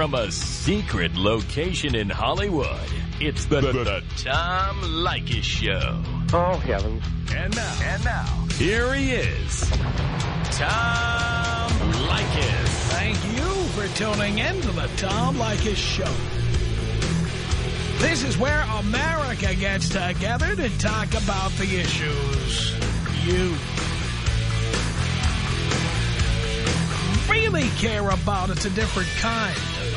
from a secret location in Hollywood, it's the, the, the Tom Leykis Show. Oh, heavens. And now, and now, here he is, Tom Leykis. Thank you for tuning in to the Tom Leykis Show. This is where America gets together to talk about the issues you really care about. It's a different kind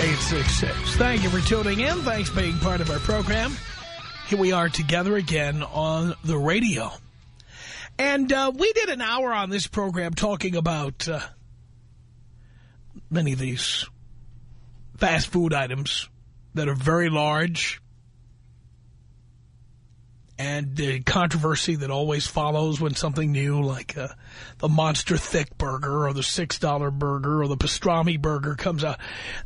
1-800-5800-866. Thank you for tuning in. Thanks for being part of our program. Here we are together again on the radio. And uh, we did an hour on this program talking about uh, many of these fast food items that are very large and the controversy that always follows when something new like uh, the Monster Thick Burger or the $6 burger or the pastrami burger comes out.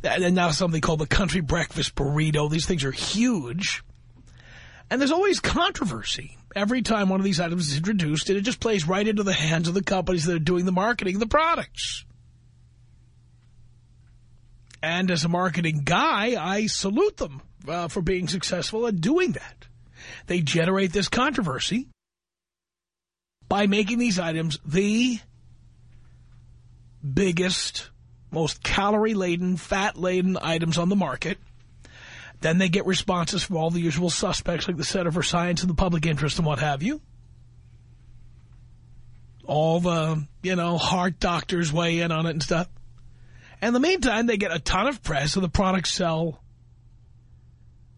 And now something called the Country Breakfast Burrito. These things are huge. And there's always controversy every time one of these items is introduced, and it just plays right into the hands of the companies that are doing the marketing of the products. And as a marketing guy, I salute them uh, for being successful at doing that. They generate this controversy by making these items the biggest, most calorie-laden, fat-laden items on the market. Then they get responses from all the usual suspects like the Center for Science and the Public Interest and what have you. All the, you know, heart doctors weigh in on it and stuff. And in the meantime, they get a ton of press and the products sell.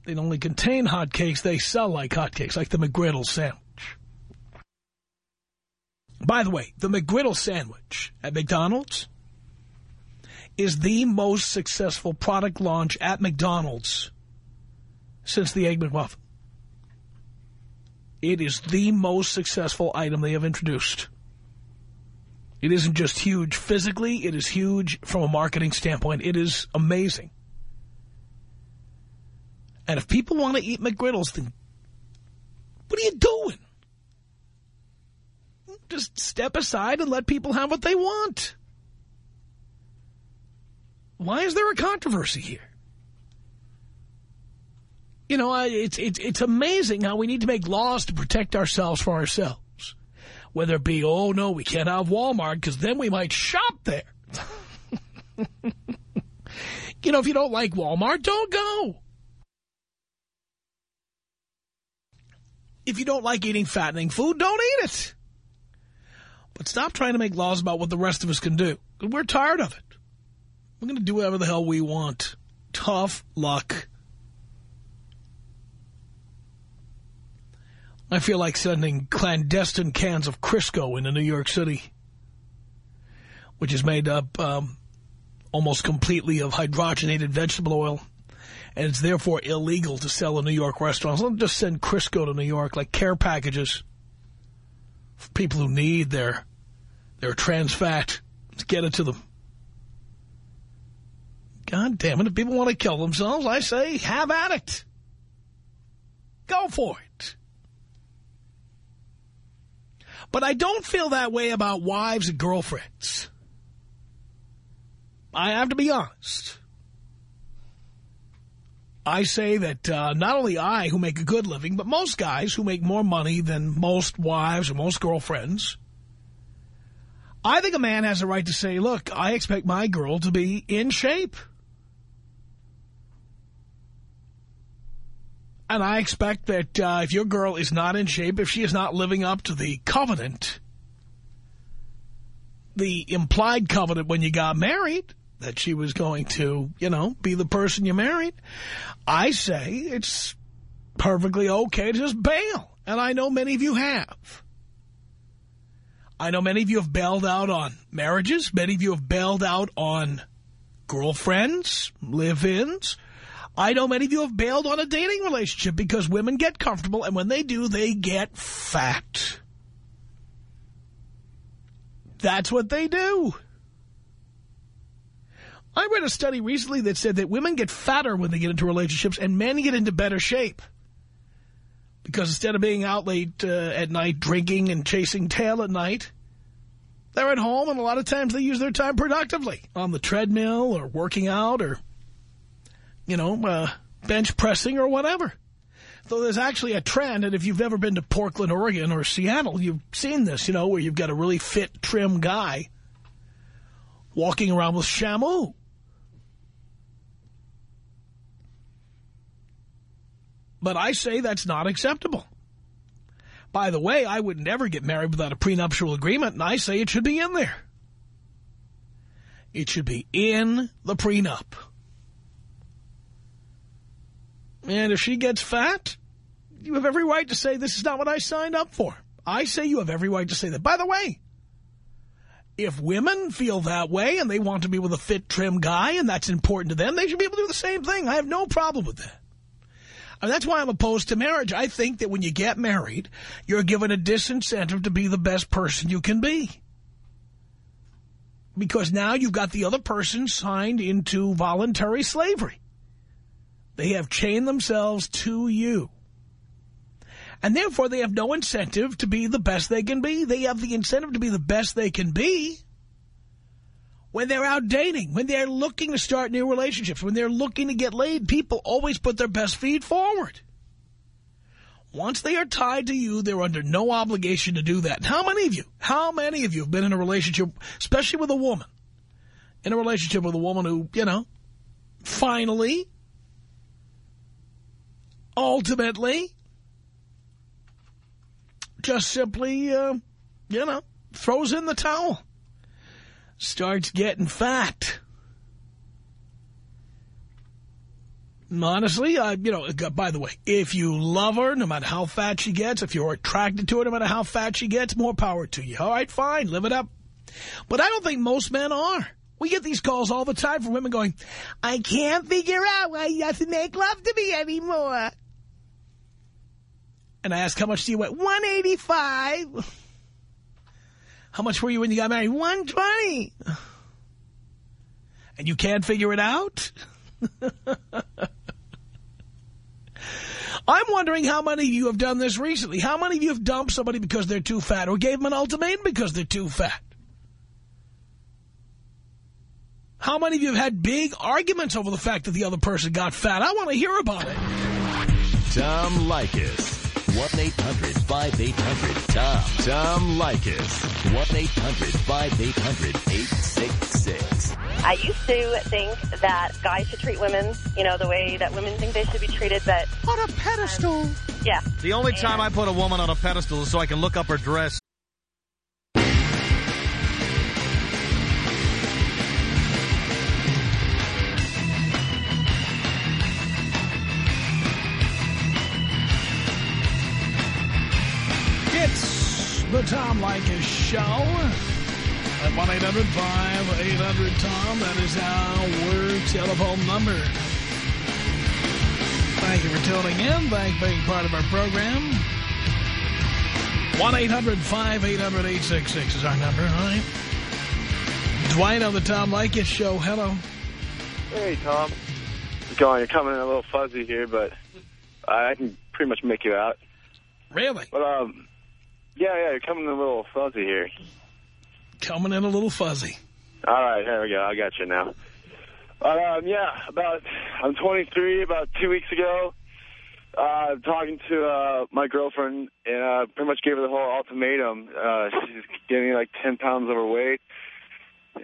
They only contain hotcakes, they sell like hotcakes, like the McGriddle sandwich. By the way, the McGriddle sandwich at McDonald's is the most successful product launch at McDonald's since the Egg McMuffin. It is the most successful item they have introduced. It isn't just huge physically, it is huge from a marketing standpoint. It is amazing. And if people want to eat McGriddles, then what are you doing? Just step aside and let people have what they want. Why is there a controversy here? You know, it's, it's, it's amazing how we need to make laws to protect ourselves for ourselves. Whether it be, oh, no, we can't have Walmart because then we might shop there. you know, if you don't like Walmart, don't go. If you don't like eating fattening food, don't eat it. But stop trying to make laws about what the rest of us can do. We're tired of it. We're going to do whatever the hell we want. Tough luck. I feel like sending clandestine cans of Crisco into New York City, which is made up um, almost completely of hydrogenated vegetable oil, and it's therefore illegal to sell in New York restaurants. Let's just send Crisco to New York, like care packages for people who need their, their trans fat. Let's get it to them. God damn it, if people want to kill themselves, I say have at it. Go for it. But I don't feel that way about wives and girlfriends. I have to be honest. I say that uh, not only I, who make a good living, but most guys who make more money than most wives or most girlfriends, I think a man has a right to say, look, I expect my girl to be in shape. And I expect that uh, if your girl is not in shape, if she is not living up to the covenant, the implied covenant when you got married, that she was going to, you know, be the person you married, I say it's perfectly okay to just bail. And I know many of you have. I know many of you have bailed out on marriages. Many of you have bailed out on girlfriends, live-ins. I know many of you have bailed on a dating relationship because women get comfortable, and when they do, they get fat. That's what they do. I read a study recently that said that women get fatter when they get into relationships and men get into better shape. Because instead of being out late uh, at night drinking and chasing tail at night, they're at home and a lot of times they use their time productively on the treadmill or working out or, you know, uh, bench pressing or whatever. Though there's actually a trend, and if you've ever been to Portland, Oregon or Seattle, you've seen this, you know, where you've got a really fit, trim guy walking around with Shamu. But I say that's not acceptable. By the way, I would never get married without a prenuptial agreement, and I say it should be in there. It should be in the prenup. And if she gets fat, you have every right to say, this is not what I signed up for. I say you have every right to say that. By the way, if women feel that way and they want to be with a fit, trim guy and that's important to them, they should be able to do the same thing. I have no problem with that. And that's why I'm opposed to marriage. I think that when you get married, you're given a disincentive to be the best person you can be. Because now you've got the other person signed into voluntary slavery. They have chained themselves to you. And therefore, they have no incentive to be the best they can be. They have the incentive to be the best they can be when they're out dating, when they're looking to start new relationships, when they're looking to get laid. People always put their best feet forward. Once they are tied to you, they're under no obligation to do that. how many of you, how many of you have been in a relationship, especially with a woman, in a relationship with a woman who, you know, finally ultimately just simply, uh, you know, throws in the towel, starts getting fat. Honestly, I, you know, by the way, if you love her, no matter how fat she gets, if you're attracted to her, no matter how fat she gets, more power to you. All right, fine, live it up. But I don't think most men are. We get these calls all the time from women going, I can't figure out why you have to make love to me anymore. And I ask, how much do you weigh? 185. How much were you when you got married? 120. And you can't figure it out? I'm wondering how many of you have done this recently. How many of you have dumped somebody because they're too fat or gave them an ultimatum because they're too fat? How many of you have had big arguments over the fact that the other person got fat? I want to hear about it. Tom Leykis. 1-800-5800-TOM. Tom Leykis. 1-800-5800-866. I used to think that guys should treat women, you know, the way that women think they should be treated, but... On a pedestal. Um, yeah. The only and time I put a woman on a pedestal is so I can look up her dress. The Tom Leykis Show at 1-800-5800-TOM. That is our telephone number. Thank you for tuning in. Thank you for being part of our program. 1-800-5800-866 is our number. all right? Dwight on the Tom Leykis Show. Hello. Hey, Tom. How's going? You're coming in a little fuzzy here, but I can pretty much make you out. Really? But, um, yeah, yeah, you're coming in a little fuzzy here. Coming in a little fuzzy. All right, here we go. I got you now. But, um, yeah, about, I'm 23, about two weeks ago, uh, talking to uh, my girlfriend, and uh, pretty much gave her the whole ultimatum. Uh, she's getting like 10 pounds overweight.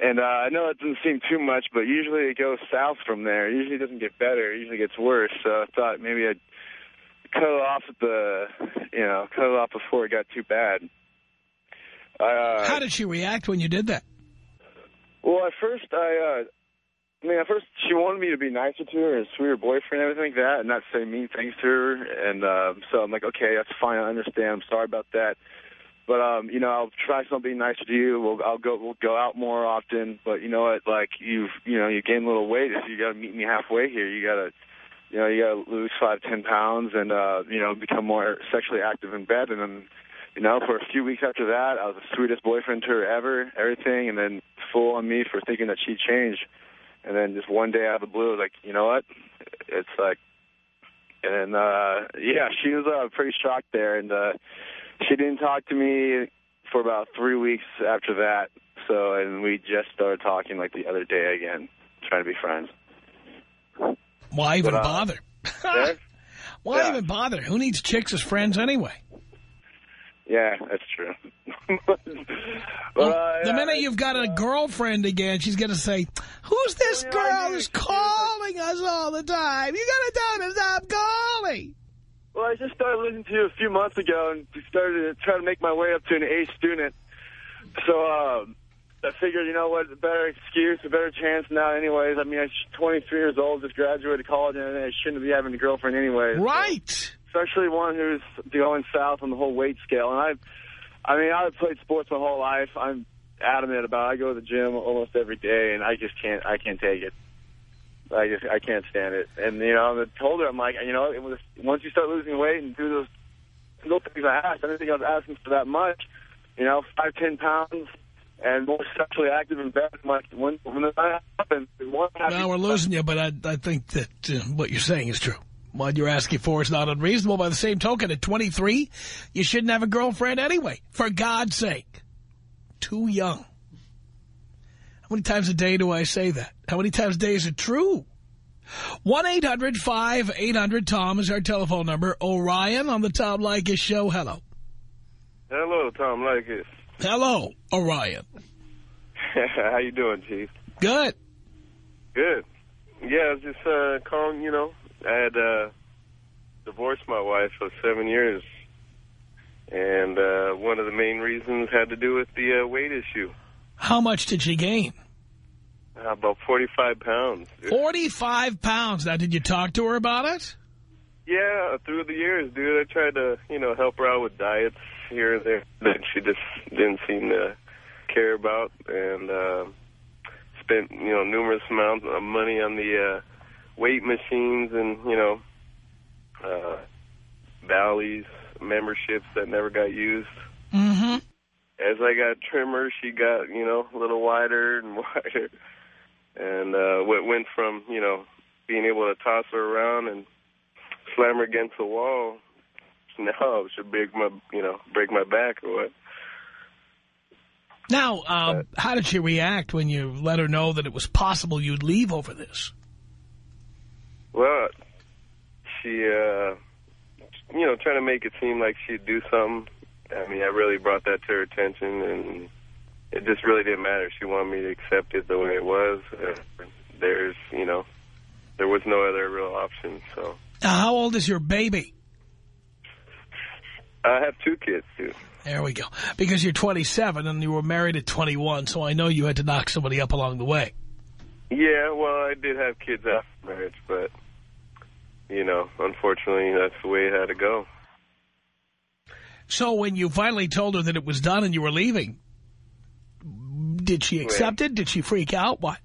And uh, I know it doesn't seem too much, but usually it goes south from there. It usually doesn't get better. It usually gets worse. So I thought maybe I'd cut it off at the, you know, cut it off before it got too bad. Uh, How did she react when you did that? Well, at first, I, uh, I mean, at first she wanted me to be nicer to her and sweeter boyfriend and everything like that, and not say mean things to her. And uh, so I'm like, okay, that's fine. I understand. I'm sorry about that. But um, you know, I'll try something nicer to you. We'll I'll go we'll go out more often. But you know what? Like you've you know you gained a little weight, so you got to meet me halfway here. You got to you know you got to lose five ten pounds and uh, you know become more sexually active in bed. And then you know for a few weeks after that, I was the sweetest boyfriend to her ever, everything. And then full on me for thinking that she'd change. And then just one day out of the blue, like you know what? It's like and uh yeah, she was uh, pretty shocked there, and uh she didn't talk to me for about three weeks after that. So, and we just started talking like the other day again, trying to be friends. Why even But, uh, bother? Why yeah. even bother? Who needs chicks as friends anyway? yeah that's true. but, Well, uh, the yeah, minute you've got a girlfriend again, she's going to say, who's this girl who's calling us all the time? You got to tell her to stop calling. Well, I just started listening to you a few months ago and started to try to make my way up to an A student. So um, I figured, you know what, a better excuse, a better chance now anyways. I mean, I'm 23 years old, just graduated college, and I shouldn't be having a girlfriend anyways. Right. especially one who's going south on the whole weight scale. And I, I mean, I've played sports my whole life. I'm adamant about. It. I go to the gym almost every day, and I just can't. I can't take it. I just I can't stand it. And you know, I told her I'm like, you know, it was once you start losing weight and do those little things I asked. I didn't think I was asking for that much. You know, five ten pounds. And more sexually active in bed. I'm like, when, when that happens, one Well, we're losing you, but I, I think that uh, what you're saying is true. What you're asking for is not unreasonable. By the same token, at 23, you shouldn't have a girlfriend anyway. For God's sake. Too young. How many times a day do I say that? How many times a day is it true? 1-800-5800-TOM is our telephone number. Orion on the Tom Leykis show. Hello. Hello, Tom Leykis. Hello, Orion. How you doing, Chief? Good. Good. Yeah, I was just uh, calling, you know, I had uh, divorced my wife for seven years, and uh, one of the main reasons had to do with the uh, weight issue. How much did she gain? Uh, about 45 pounds. 45 pounds. Now, did you talk to her about it? Yeah, through the years, dude, I tried to, you know, help her out with diets here and there that she just didn't seem to care about, and uh, spent, you know, numerous amounts of money on the uh, weight machines and, you know, uh, Bally's memberships that never got used. Mm-hmm. As I got trimmer, she got, you know, a little wider and wider. And uh, what went from, you know, being able to toss her around and slam her against the wall, now should break my, you know, break my back or what. Now, um, how did she react when you let her know that it was possible you'd leave over this? Well, she, uh, you know, trying to make it seem like she'd do something. I mean, I really brought that to her attention, and it just really didn't matter. She wanted me to accept it the way it was. There's, you know, there was no other real option. So Now, how old is your baby? I have two kids too. There we go. Because you're 27 and you were married at 21, so I know you had to knock somebody up along the way. Yeah, well, I did have kids after marriage, but you know, unfortunately, that's the way it had to go. So when you finally told her that it was done and you were leaving, did she accept it? Did she freak out? What?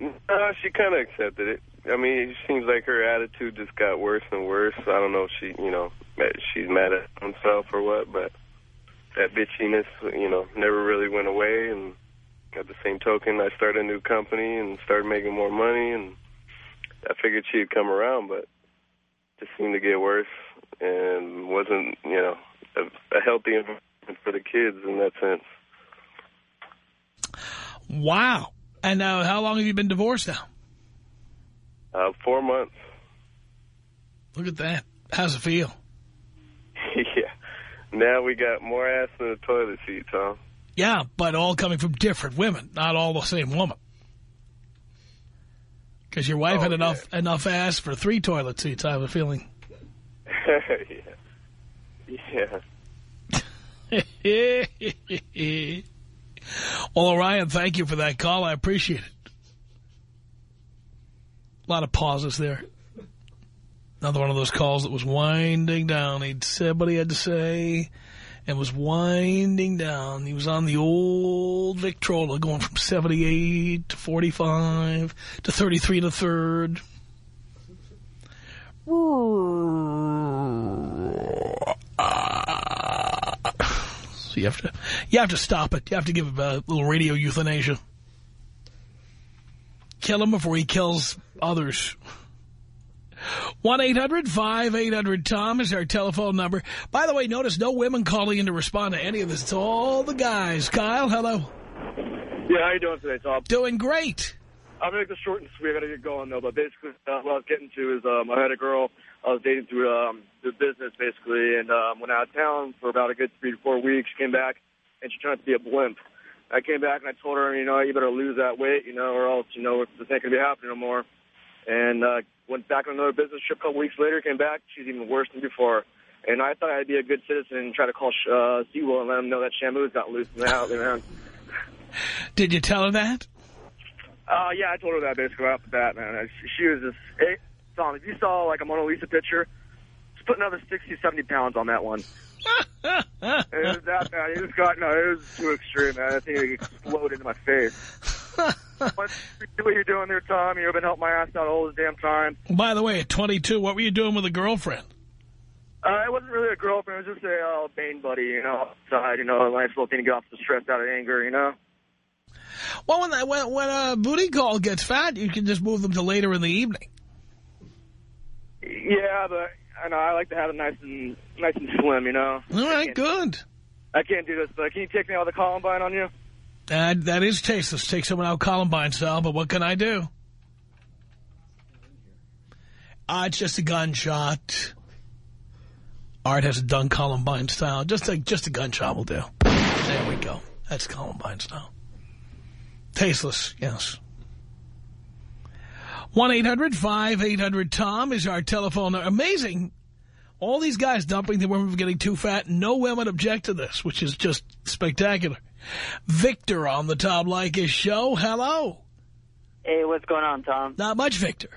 Uh, she kind of accepted it. I mean, it seems like her attitude just got worse and worse. I don't know if she, you know, she's mad at herself or what, but that bitchiness, you know, never really went away. And at the same token, I started a new company and started making more money, and I figured she'd come around, but it just seemed to get worse and wasn't, you know, a, a healthy environment for the kids in that sense. Wow. And now, how long have you been divorced now? Uh, four months. Look at that. How's it feel? Yeah. Now we got more ass than a toilet seat, Tom. Yeah, but all coming from different women, not all the same woman. Because your wife Oh, had enough enough ass for three toilet seats, I have a feeling. yeah. Yeah. well, Orion, thank you for that call. I appreciate it. A lot of pauses there. Another one of those calls that was winding down. He'd said what he had to say, and was winding down. He was on the old Victrola going from 78 to 45 to 33 to third. So you have to, you have to stop it. You have to give a little radio euthanasia. Kill him before he kills others. 1-800-5800-TOM is our telephone number. By the way, notice no women calling in to respond to any of this. It's all the guys. Kyle, hello. Yeah, how you doing today, Tom? Doing great. I'm going to make this short and sweet. I got to get going, though. But basically, uh, what I was getting to is um, I had a girl I was dating through um, the business, basically, and um, went out of town for about a good three to four weeks. Came back, and she turned out to be a blimp. I came back, and I told her, you know, you better lose that weight, you know, or else, you know, this ain't going to be happening no more. And uh, went back on another business trip a couple weeks later, came back. She's even worse than before. And I thought I'd be a good citizen and try to call uh, SeaWorld and let them know that Shamu's got loose in the house. Man. Did you tell her that? Uh, yeah, I told her that basically the bat, man. She, was just, hey, Tom, if you saw like a Mona Lisa picture, just put another 60, 70 pounds on that one. it was that bad. It just got, no, it was too extreme, man. I think it exploded into my face. what, what you're doing there, Tom? You've been helping my ass out all this damn time. By the way, at 22, what were you doing with a girlfriend? Uh, it wasn't really a girlfriend. It was just a uh, Bane buddy, you know, outside, you know, a nice little thing to get off the stress out of anger, you know. Well, when, that, when, when a booty call gets fat, you can just move them to later in the evening. Yeah, but I know I like to have it nice and nice and slim, you know. All I can't- good. I can't do this, but can you take me out of the Columbine on you? That, that is tasteless. Take someone out Columbine style, but what can I do? Uh, it's just a gunshot. Art hasn't done Columbine style. Just a, just a gunshot will do. There we go. That's Columbine style. Tasteless, yes. 1-800-5800-TOM is our telephone. number. Amazing. All these guys dumping the women for getting too fat. No women object to this, which is just spectacular. Victor on the Tom Leykis show. Hello. Hey, what's going on, Tom? Not much, Victor.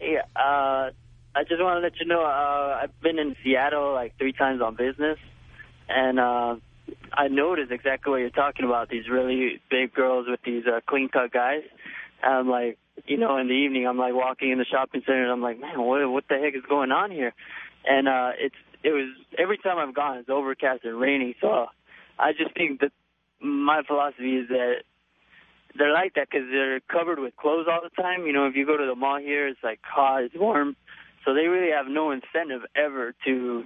Yeah, uh, I just want to let you know uh, I've been in Seattle like three times on business, and uh, I noticed exactly what you're talking about. These really big girls with these uh, clean-cut guys. I'm like, you know, in the evening, I'm like walking in the shopping center, and I'm like, man, what what the heck is going on here? And uh, it's it was every time I've gone, it's overcast and rainy. So I just think that my philosophy is that they're like that because they're covered with clothes all the time. You know, if you go to the mall here, it's like hot, it's warm, so they really have no incentive ever to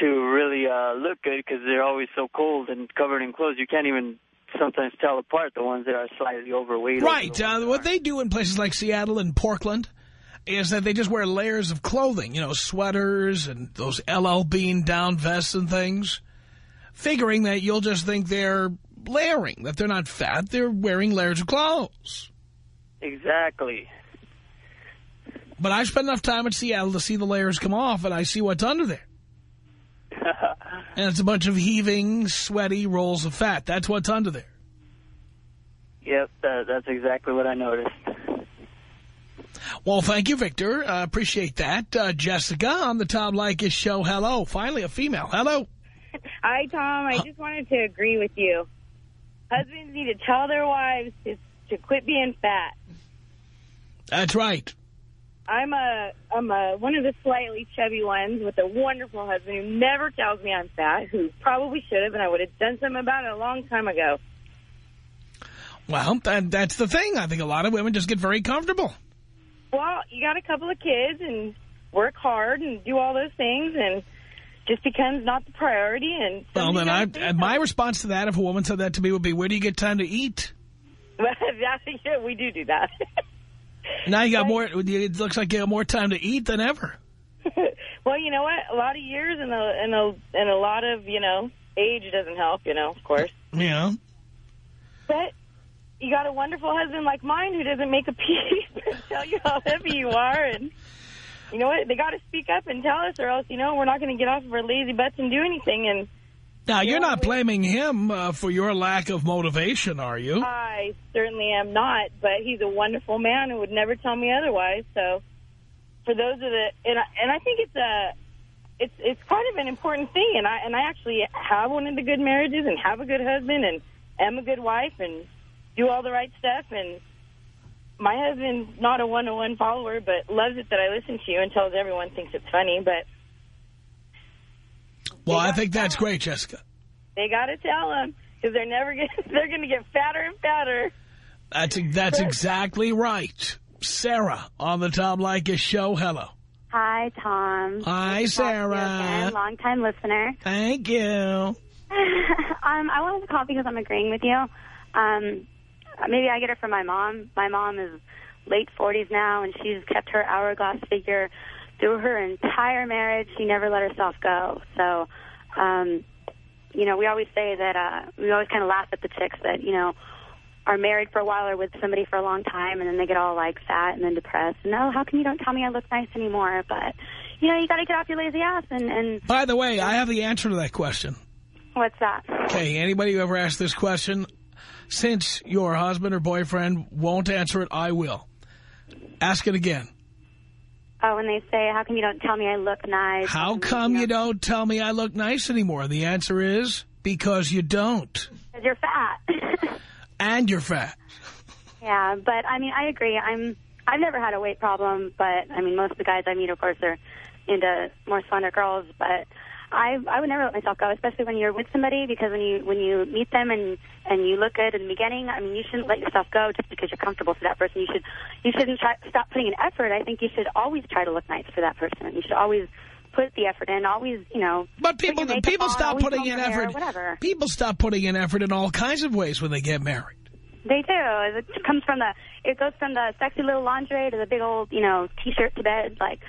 to really uh, look good because they're always so cold and covered in clothes. You can't even sometimes tell apart the ones that are slightly overweight. Right. the Uh, what they do in places like Seattle and Portland is that they just wear layers of clothing, you know, sweaters and those LL Bean down vests and things, figuring that you'll just think they're layering, that they're not fat, they're wearing layers of clothes. Exactly. But I spent enough time in Seattle to see the layers come off, and I see what's under there. And it's a bunch of heaving, sweaty rolls of fat. That's what's under there. Yep, that, that's exactly what I noticed. Well, thank you, Victor. Uh, appreciate that. Uh, Jessica on the Tom Leykis show. Hello. Finally, a female. Hello. Hi, Tom. I just wanted to agree with you. Husbands need to tell their wives to, to quit being fat. That's right. I'm a I'm a one of the slightly chubby ones with a wonderful husband who never tells me I'm fat, who probably should have, and I would have done something about it a long time ago. Well, that, that's the thing. I think a lot of women just get very comfortable. Well, you got a couple of kids and work hard and do all those things, and just becomes not the priority. And Well, then I, somebody gotta say and my response to that, if a woman said that to me, would be, where do you get time to eat? That's- yeah, we do do that. Now you got more, it looks like you have more time to eat than ever. well, you know what? A lot of years and a and a and a lot of you know age doesn't help. You know, of course. Yeah. But you got a wonderful husband like mine who doesn't make a peep and tell you how heavy you are. And you know what? They got to speak up and tell us or else, you know, we're not going to get off of our lazy butts and do anything. And Now, you're not blaming him uh, for your lack of motivation, are you? I certainly am not. But he's a wonderful man who would never tell me otherwise. So for those of the, and I, and I think it's a, it's it's kind of an important thing, and I and I actually have one of the good marriages and have a good husband and am a good wife and do all the right stuff. And my husband's not a one-on-one follower, but loves it that I listen to you and tells everyone thinks it's funny. But Well, I think that's great, Jessica. they got to tell them because they're never gonna, they're going to get fatter and fatter. That's that's exactly right. Sarah on the Tom Leykis show. Hello. Hi, Tom. Hi, Good to talk to Sarah. again. Long-time listener. Thank you. um, I wanted to call because I'm agreeing with you. Um, maybe I get it from my mom. My mom is late 40s now, and she's kept her hourglass figure through her entire marriage. She never let herself go. So, um, you know, we always say that, uh, we always kind of laugh at the chicks that, you know, are married for a while or with somebody for a long time and then they get all like fat and then depressed. And oh, how come you don't tell me I look nice anymore? But, you know, you got to get off your lazy ass and, and By the way, I have the answer to that question. what's that? Okay, anybody who ever asked this question, since your husband or boyfriend won't answer it, I will. Ask it again. Oh, when they say, how come you don't tell me I look nice? How come you don't tell me I look nice anymore? The answer is because you don't. Because you're fat. And you're fat. yeah, but I mean, I agree. I'm. I've never had a weight problem, but I mean, most of the guys I meet, of course, are into more slender girls. But I, I would never let myself go, especially when you're with somebody, because when you when you meet them and and you look good in the beginning, I mean, you shouldn't let yourself go just because you're comfortable for that person. You should you shouldn't try stop putting in effort. I think you should always try to look nice for that person. You should always put the effort in. Always, you know. But people put people on, stop putting in effort. Whatever. People stop putting in effort in all kinds of ways when they get married. They do. It comes from the. It goes from the sexy little lingerie to the big old, you know, t-shirt to bed. Like,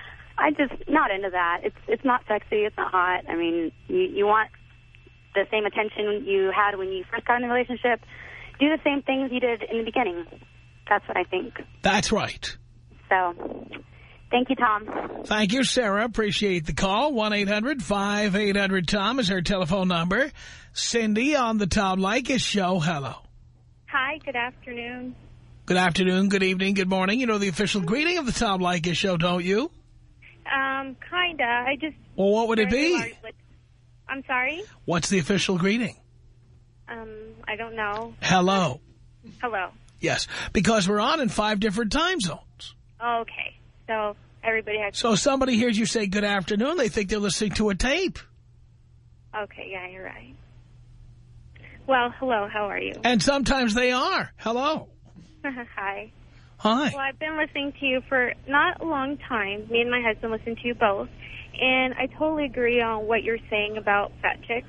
I just not into that. It's it's not sexy. It's not hot. I mean, you you want the same attention you had when you first got in the relationship. Do the same things you did in the beginning. That's what I think. That's right. So, thank you, Tom. Thank you, Sarah. Appreciate the call. 1-800-5800-TOM is her telephone number. Cindy on the Tom Leykis show. Hello. Hi, good afternoon. Good afternoon, good evening, good morning. You know the official greeting of the Tom Leykis show, don't you? Um, kinda. I just. Well, what would it be? large- I'm sorry. What's the official greeting? Um, I don't know. Hello. Hello. Yes, because we're on in five different time zones. Okay. So everybody has. So somebody hears you say good afternoon, they think they're listening to a tape. Okay. Yeah, you're right. Well, hello. How are you? And sometimes they are. Hello. Hi. Hi. Well, I've been listening to you for not a long time. Me and my husband listen to you both. And I totally agree on what you're saying about fat chicks.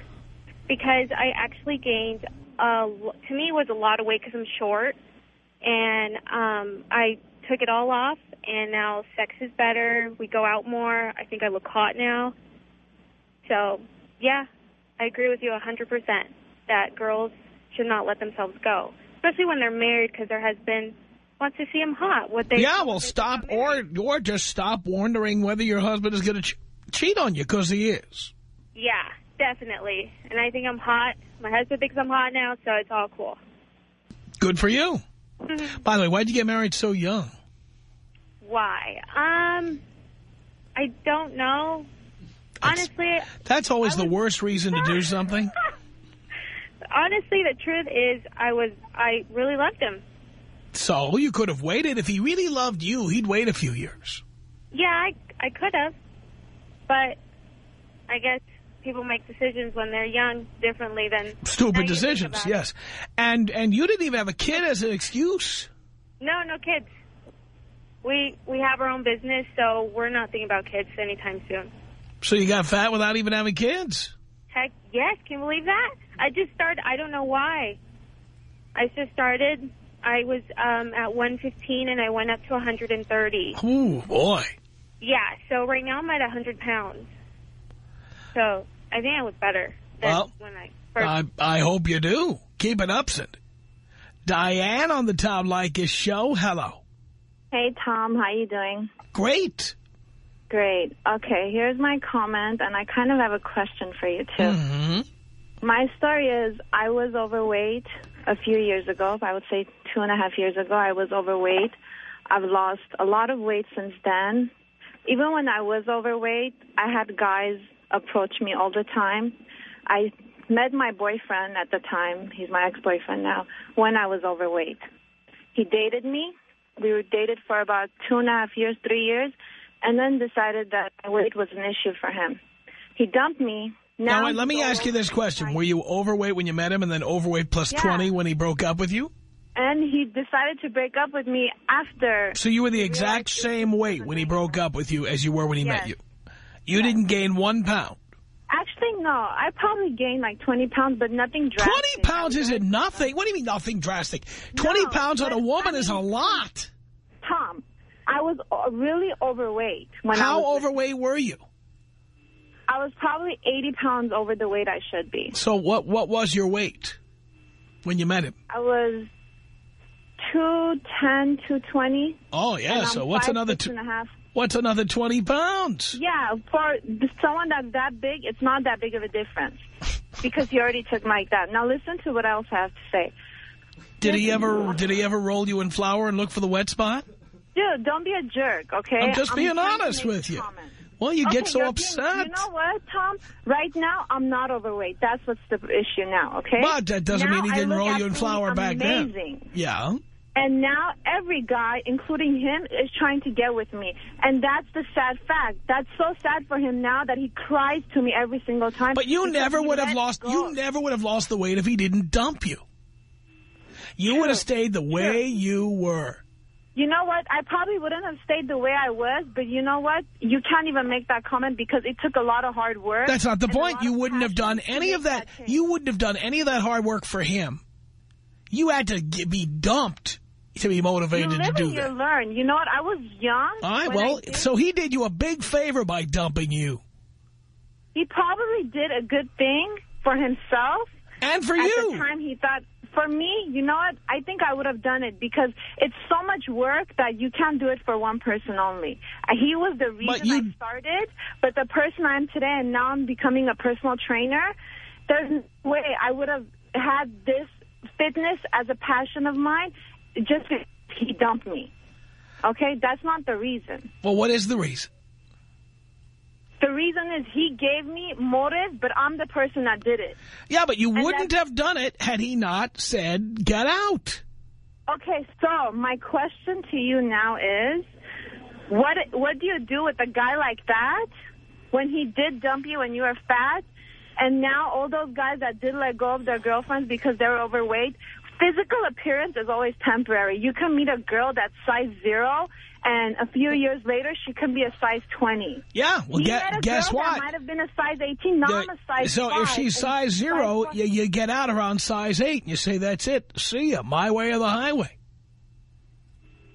Because I actually gained, uh, to me, was a lot of weight because I'm short. And um, I took it all off. And now sex is better. We go out more. I think I look hot now. So, yeah, I agree with you 100% that girls should not let themselves go. Especially when they're married because their husband wants to see them hot. What they yeah, well, stop or or just stop wondering whether your husband is going to ch cheat on you because he is. Yeah, definitely. And I think I'm hot. My husband thinks I'm hot now, so it's all cool. Good for you. By the way, why'd you get married so young? Why? Um, I don't know. Honestly, That's always the worst reason to do something. honestly, the truth is, I was I really loved him. So you could have waited. If he really loved you, he'd wait a few years. Yeah, I I could have, but I guess people make decisions when they're young differently than Stupid decisions, yes. And and you didn't even have a kid as an excuse. No, no kids. We we have our own business, so we're not thinking about kids anytime soon. So you got fat without even having kids. Heck, yes. Can you believe that? I just started. I don't know why. I just started. I was um, at 115 and I went up to 130. Ooh, boy. Yeah. So right now I'm at 100 pounds. So I think I look better than Well, when I first. I, I hope you do. Keep it up, Cindy. Diane on the Tom Leykis show. Hello. Hey, Tom. How you doing? Great. Great. Okay, here's my comment, and I kind of have a question for you, too. Mm-hmm. My story is I was overweight a few years ago. I would say two and a half years ago, I was overweight. I've lost a lot of weight since then. Even when I was overweight, I had guys approach me all the time. I met my boyfriend at the time, he's my ex-boyfriend now, when I was overweight. He dated me. We were dated for about two and a half years, three years, and then decided that my weight was an issue for him. He dumped me. Now, Now, wait, let me ask you this question. Were you overweight when you met him and then overweight plus Yeah. 20 when he broke up with you? And he decided to break up with me after. So you were the exact same weight when he broke up with you as you were when he met Yes. you? You didn't gain one pound. Actually, no. I probably gained like 20 pounds, but nothing drastic. 20 pounds isn't nothing. What do you mean nothing drastic? 20 pounds on a woman is a lot. Tom, I was really overweight. When I How overweight were you? I was probably 80 pounds over the weight I should be. So what what was your weight when you met him? I was 210, 220. Oh, yeah. So what's five, another two, and a half. what's another 20 pounds? Yeah, for someone that's that big, it's not that big of a difference because he already took like that. Now listen to what else I have to say. Did he ever did he ever roll you in flour and look for the wet spot? Dude, don't be a jerk, okay? I'm just being trying to honest with you. comment. Well, you Okay, get so upset. you know what, Tom? Right now, I'm not overweight. That's what's the issue now, okay? But that doesn't Now mean he didn't roll you in flour back then. Yeah. And now every guy, including him, is trying to get with me. And that's the sad fact. That's so sad for him now that he cries to me every single time. But you never would have lost go. you never would have lost the weight if he didn't dump you. You would have stayed the way you were. You know what? I probably wouldn't have stayed the way I was, but you know what? You can't even make that comment because it took a lot of hard work. That's not the point. You wouldn't have done any of that. You wouldn't have done any of that hard work for him. You had to get, be dumped to be You motivated to do you that. learn. You know what? I was young. All right, well, so he did you a big favor by dumping you. he probably did a good thing for himself. And for At you. the time, he thought, for me, you know what? I think I would have done it because it's so much work that you can't do it for one person only. Uh, He was the reason you- I started, but the person I am today, and now I'm becoming a personal trainer, there's no way I would have had this fitness as a passion of mine just because he dumped me. Okay? That's not the reason. Well, what is the reason? The reason is he gave me motive, but I'm the person that did it. Yeah, but you And wouldn't have done it had he not said, get out. Okay, so my question to you now is, what what do you do with a guy like that when he did dump you and you were fat, and now all those guys that did let go of their girlfriends because they were overweight, physical appearance is always temporary. You can meet a girl that's size zero, and a few years later she can be a size 20. Yeah, well, He gue- met a guess what? Might have been a size 18. not I'm a size so if she's size zero, you, you get out around size eight, and you say, that's it. See ya, my way or the highway.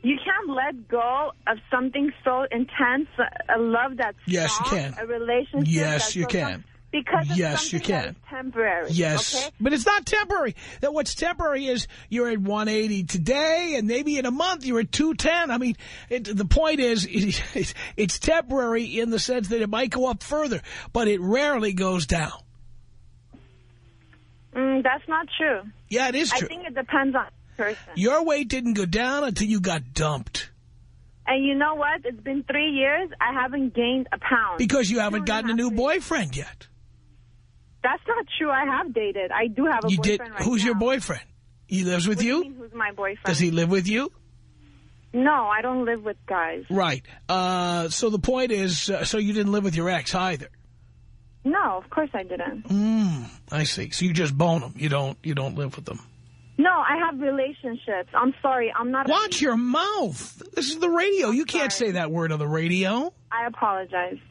You can't let go of something so intense, a love that's Yes, you can. a relationship Yes, that's you so strong, can. Because it's Yes, you can. temporary. Yes, Okay? but it's not temporary. That what's temporary is you're at 180 today, and maybe in a month you're at 210. I mean, it, the point is it, it's temporary in the sense that it might go up further, but it rarely goes down. Mm, that's not true. Yeah, it is I think it depends on the person. Your weight didn't go down until you got dumped And you know what? It's been three years. I haven't gained a pound. because you haven't gotten a new boyfriend yet. That's not true. I have dated. I do have a You did. boyfriend right Who's now. your boyfriend? He lives with What you. mean, who's my boyfriend? Does he live with you? No, I don't live with guys. Right. Uh, so the point is, uh, so you didn't live with your ex either. No, of course I didn't. Mm, I see. So you just bone them. You don't. You don't live with them. No, I have relationships. I'm sorry. I'm not. Watch your mouth. This is the radio. You can't say that word on the radio. I apologize. Mm,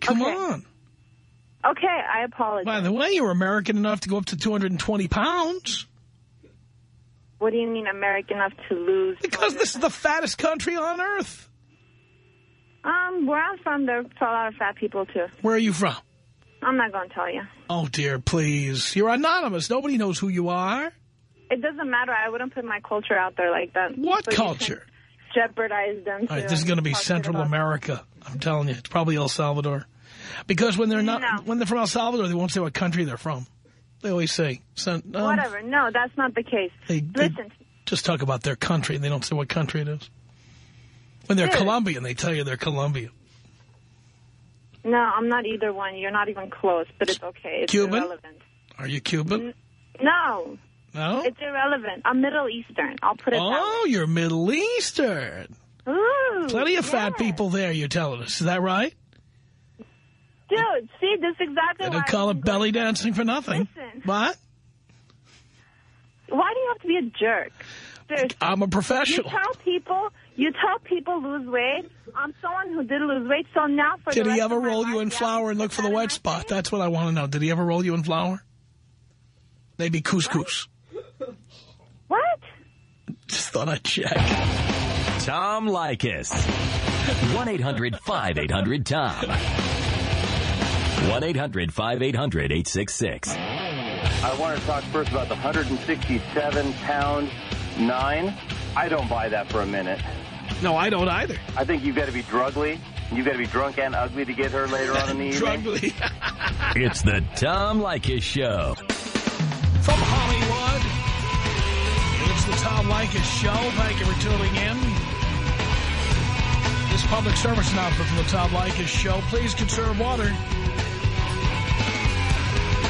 come Okay. on. Okay, I apologize. By the way, you're American enough to go up to 220 pounds. What do you mean American enough to lose? Because this is the fattest country on earth. Um, where I'm from, there's a lot of fat people, too. Where are you from? I'm not going to tell you. Oh, dear, please. You're anonymous. Nobody knows who you are. It doesn't matter. I wouldn't put my culture out there like that. What culture? Jeopardize them. All right, this is going to be Central America. I'm telling you. It's probably El Salvador. Because when they're not, No. when they're from El Salvador, they won't say what country they're from. They always say, um, Whatever. No, that's not the case. They, they Listen, just talk about their country, and they don't say what country it is. When they're Dude. Colombian, they tell you they're Colombian. No, I'm not either one. You're not even close, but it's okay. It's Cuban? irrelevant. Are you Cuban? No. No? It's irrelevant. I'm Middle Eastern. I'll put it that oh, way. Oh, you're Middle Eastern. Ooh, Plenty of fat people there, you're telling us. Is that right? Dude, see, this is exactly They don't call it belly dancing for nothing. Listen. What? Why do you have to be a jerk? Seriously. I'm a professional. You tell people, you tell people lose weight. I'm someone who did lose weight, so now for Did he ever roll you life, in yeah, flour and look for the wet spot? That's what I want to know. Did he ever roll you in flour? Maybe couscous. What? Just thought I'd check. Tom Leykis. 1-800-5800-TOM. 1-800-5800-866. I want to talk first about the 167 pound nine. I don't buy that for a minute. No, I don't either. I think you've got to be drugly. You've got to be drunk and ugly to get her later on in the evening. Drugly. It's the Tom Leykis Show. The Tom Leykis Show. Thank you for tuning in. This public service announcement from the Tom Leykis Show. Please conserve water.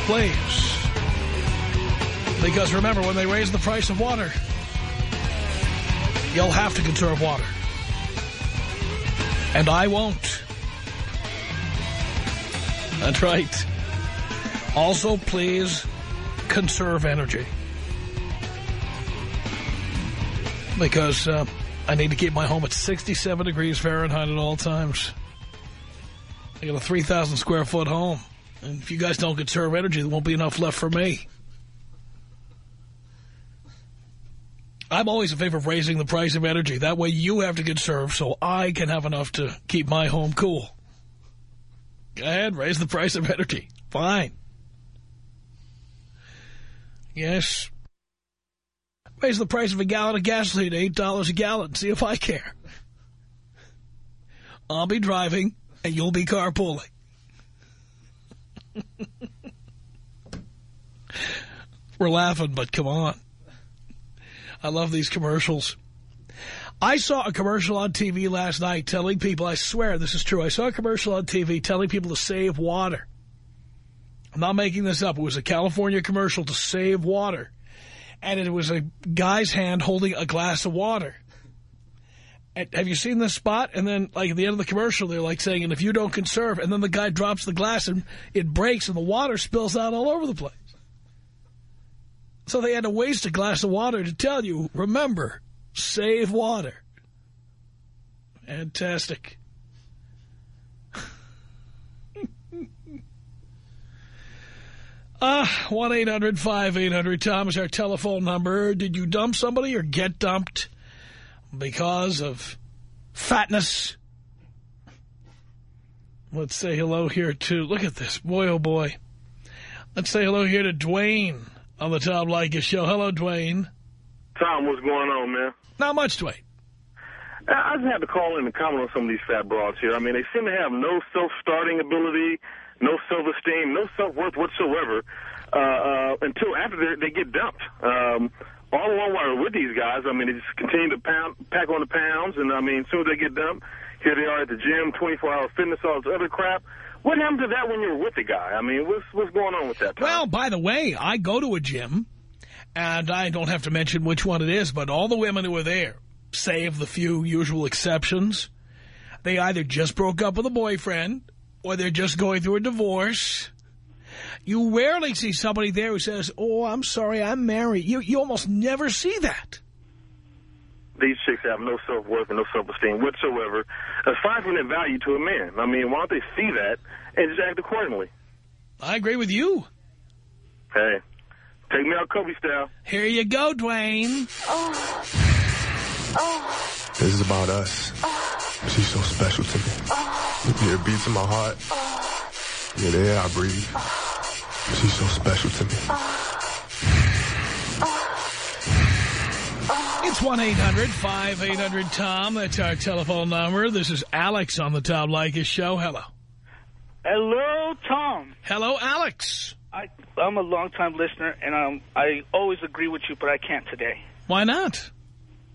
Please. Because remember, when they raise the price of water, you'll have to conserve water. And I won't. That's right. Also, please conserve energy. Because uh, I need to keep my home at 67 degrees Fahrenheit at all times. I got a 3,000 square foot home. And if you guys don't conserve energy, there won't be enough left for me. I'm always in favor of raising the price of energy. That way you have to conserve so I can have enough to keep my home cool. Go ahead, raise the price of energy. Fine. Yes. Raise the price of a gallon of gasoline to $8 a gallon. See if I care. I'll be driving and you'll be carpooling. We're laughing, but come on. I love these commercials. I saw a commercial on TV last night telling people, I swear this is true, I saw a commercial on TV telling people to save water. I'm not making this up. It was a California commercial to save water. And it was a guy's hand holding a glass of water. And have you seen this spot? And then, like, at the end of the commercial, they're, like, saying, and if you don't conserve, and then the guy drops the glass and it breaks and the water spills out all over the place. So they had to waste a glass of water to tell you, remember, save water. Fantastic. Uh, 1-800-5800-TOM is our telephone number. Did you dump somebody or get dumped because of fatness? Let's say hello here to, look at this, boy oh boy. Let's say hello here to Dwayne on the Tom Leykis show. Hello, Dwayne. Tom, what's going on, man? Not much, Dwayne. I just had to call in and comment on some of these fat broads here. I mean, they seem to have no self-starting ability, no self-esteem, no self-worth whatsoever uh, uh, until after they get dumped. Um, all along while with these guys, I mean, they just continue to pound, pack on the pounds, and, I mean, as soon as they get dumped, here they are at the gym, 24-hour fitness, all this other crap. What happened to that when you were with the guy? I mean, what's, what's going on with that? Tom? Well, by the way, I go to a gym, and I don't have to mention which one it is, but all the women who are there, save the few usual exceptions, they either just broke up with a boyfriend or they're just going through a divorce. You rarely see somebody there who says, oh, I'm sorry, I'm married. You, you almost never see that. These chicks have no self-worth and no self-esteem whatsoever, aside from their value to a man. I mean, why don't they see that and just act accordingly? I agree with you. Hey, take me out Kobe style. Here you go, Dwayne. Oh. Oh. This is about us. She's so special to me. Yeah, it beats in my heart. Yeah, the air I breathe. She's so special to me. It's 1-800-5800-TOM. That's our telephone number. This is Alex on the Tom Leykis show. Hello. Hello, Tom. Hello, Alex. I, I'm a long-time listener, and um, I always agree with you, but I can't today. Why not?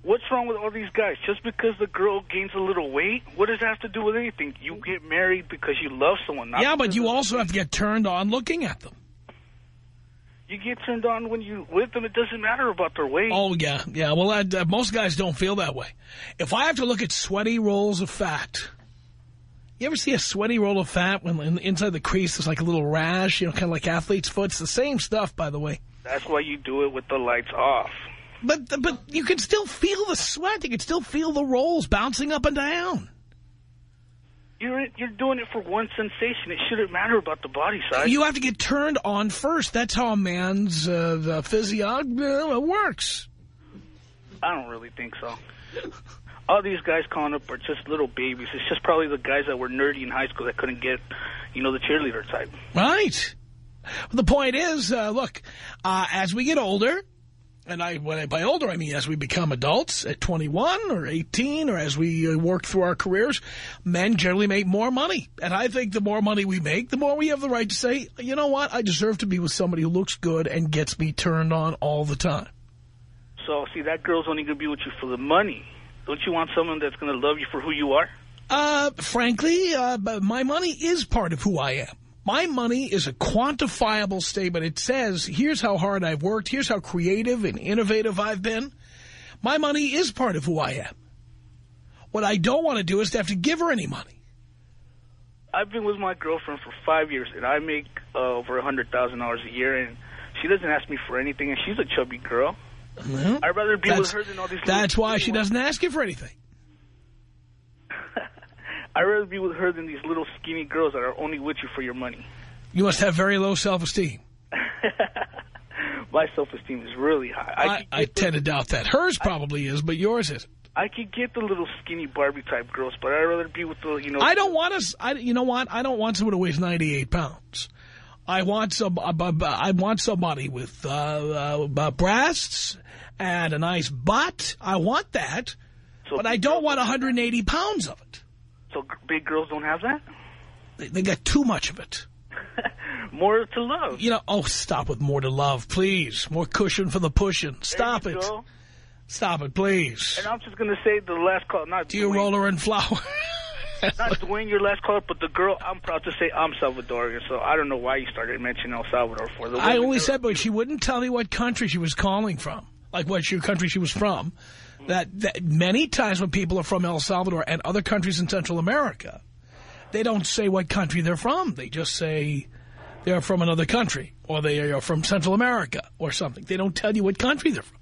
What's wrong with all these guys? Just because the girl gains a little weight, what does that have to do with anything? You get married because you love someone. Not yeah, but you also have to get turned on looking at them. You get turned on when you with them. It doesn't matter about their weight. Oh, yeah. Yeah, well, uh, uh, most guys don't feel that way. If I have to look at sweaty rolls of fat, you ever see a sweaty roll of fat when in, inside the crease there's like a little rash, you know, kind of like athlete's foot? It's the same stuff, by the way. That's why you do it with the lights off. But but you can still feel the sweat. You can still feel the rolls bouncing up and down. You're you're doing it for one sensation. It shouldn't matter about the body size. You have to get turned on first. That's how a man's uh, the physiology uh, works. I don't really think so. All these guys calling up are just little babies. It's just probably the guys that were nerdy in high school that couldn't get, you know, the cheerleader type. Right. The point is, uh, look, uh, as we get older, and I, when I, by older, I mean as we become adults at 21 or 18, or as we uh, work through our careers, men generally make more money. And I think the more money we make, the more we have the right to say, you know what, I deserve to be with somebody who looks good and gets me turned on all the time. So, see, that girl's only going to be with you for the money. Don't you want someone that's going to love you for who you are? Uh, frankly, uh, my money is part of who I am. My money is a quantifiable statement. It says, here's how hard I've worked. Here's how creative and innovative I've been. My money is part of who I am. What I don't want to do is to have to give her any money. I've been with my girlfriend for five years, and I make uh, over a $100,000 a year, and she doesn't ask me for anything, and she's a chubby girl. Well, I'd rather be with that's, her than all these that's why she ones. doesn't ask you for anything. I'd rather be with her than these little skinny girls that are only with you for your money. You must have very low self-esteem. My self-esteem is really high. I, I, I tend to doubt that. Hers probably is, but yours isn't. I could get the little skinny Barbie type girls, but I'd rather be with the, you know... I don't want us. I, you know what? I don't want someone who weighs 98 pounds. I want some. uh, I want somebody with uh, uh, uh, breasts and a nice butt. I want that, but I don't want 180 pounds of it. Big girls don't have that? They, they got too much of it. More to love. You know. Oh, stop with more to love, please. More cushion for the pushing. Stop it. go. Stop it, please. And I'm just going to say the last call, not Do you Dwayne, roll her in flour? not Dwayne, your last call, but the girl, I'm proud to say I'm Salvadorian, so I don't know why you started mentioning El Salvador for. The I only there- said, but she wouldn't tell me what country she was calling from, like what she- country she was from. That, that many times when people are from El Salvador and other countries in Central America, they don't say what country they're from. They just say they're from another country or they are from Central America or something. They don't tell you what country they're from.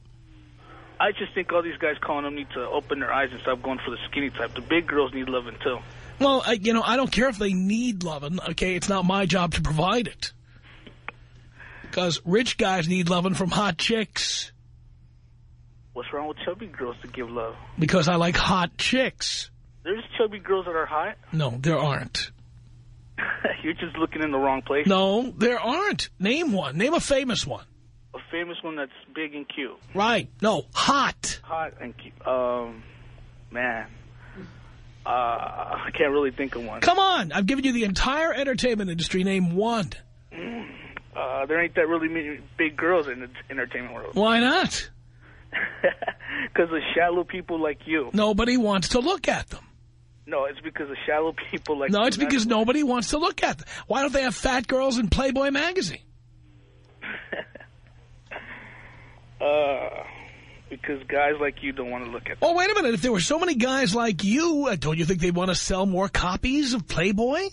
I just think all these guys calling them need to open their eyes and stop going for the skinny type. The big girls need loving, too. Well, I, you know, I don't care if they need loving, okay? It's not my job to provide it. Because rich guys need loving from hot chicks. What's wrong with chubby girls to give love? Because I like hot chicks. There's chubby girls that are hot. No, there aren't. You're just looking in the wrong place. No, there aren't. Name one. Name a famous one. A famous one that's big and cute. Right. No, hot. Hot and cute. Um, man. Uh, I can't really think of one. Come on. I've given you the entire entertainment industry. Name one. Uh, there ain't that really many big girls in the entertainment world. Why not? Because of shallow people like you. Nobody wants to look at them. No, it's because of shallow people like No, it's because nobody wants to look at them. Why don't they have fat girls in Playboy magazine? Uh, because guys like you don't want to look at them. Oh, wait a minute. If there were so many guys like you, uh, don't you think they'd want to sell more copies of Playboy?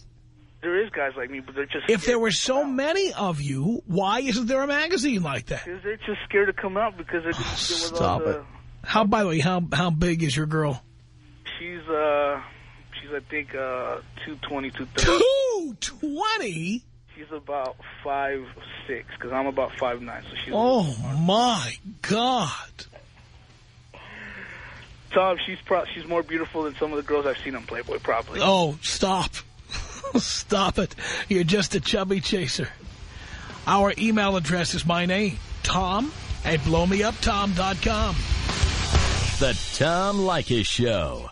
There is guys like me, but they're just If there were so many of you, why isn't there a magazine like that? Because they're just scared to come out because they're just deal with all Stop the... it. How, by the way, how how big is your girl? She's, uh, she's, I think, uh, 220, 230. 220? She's about five six because I'm about five nine. So she's. Oh, my God. Tom, she's pro she's more beautiful than some of the girls I've seen on Playboy, probably. Oh, stop. stop it. You're just a chubby chaser. Our email address is my name, Tom at blowmeuptom.com. The Tom Leykis Show.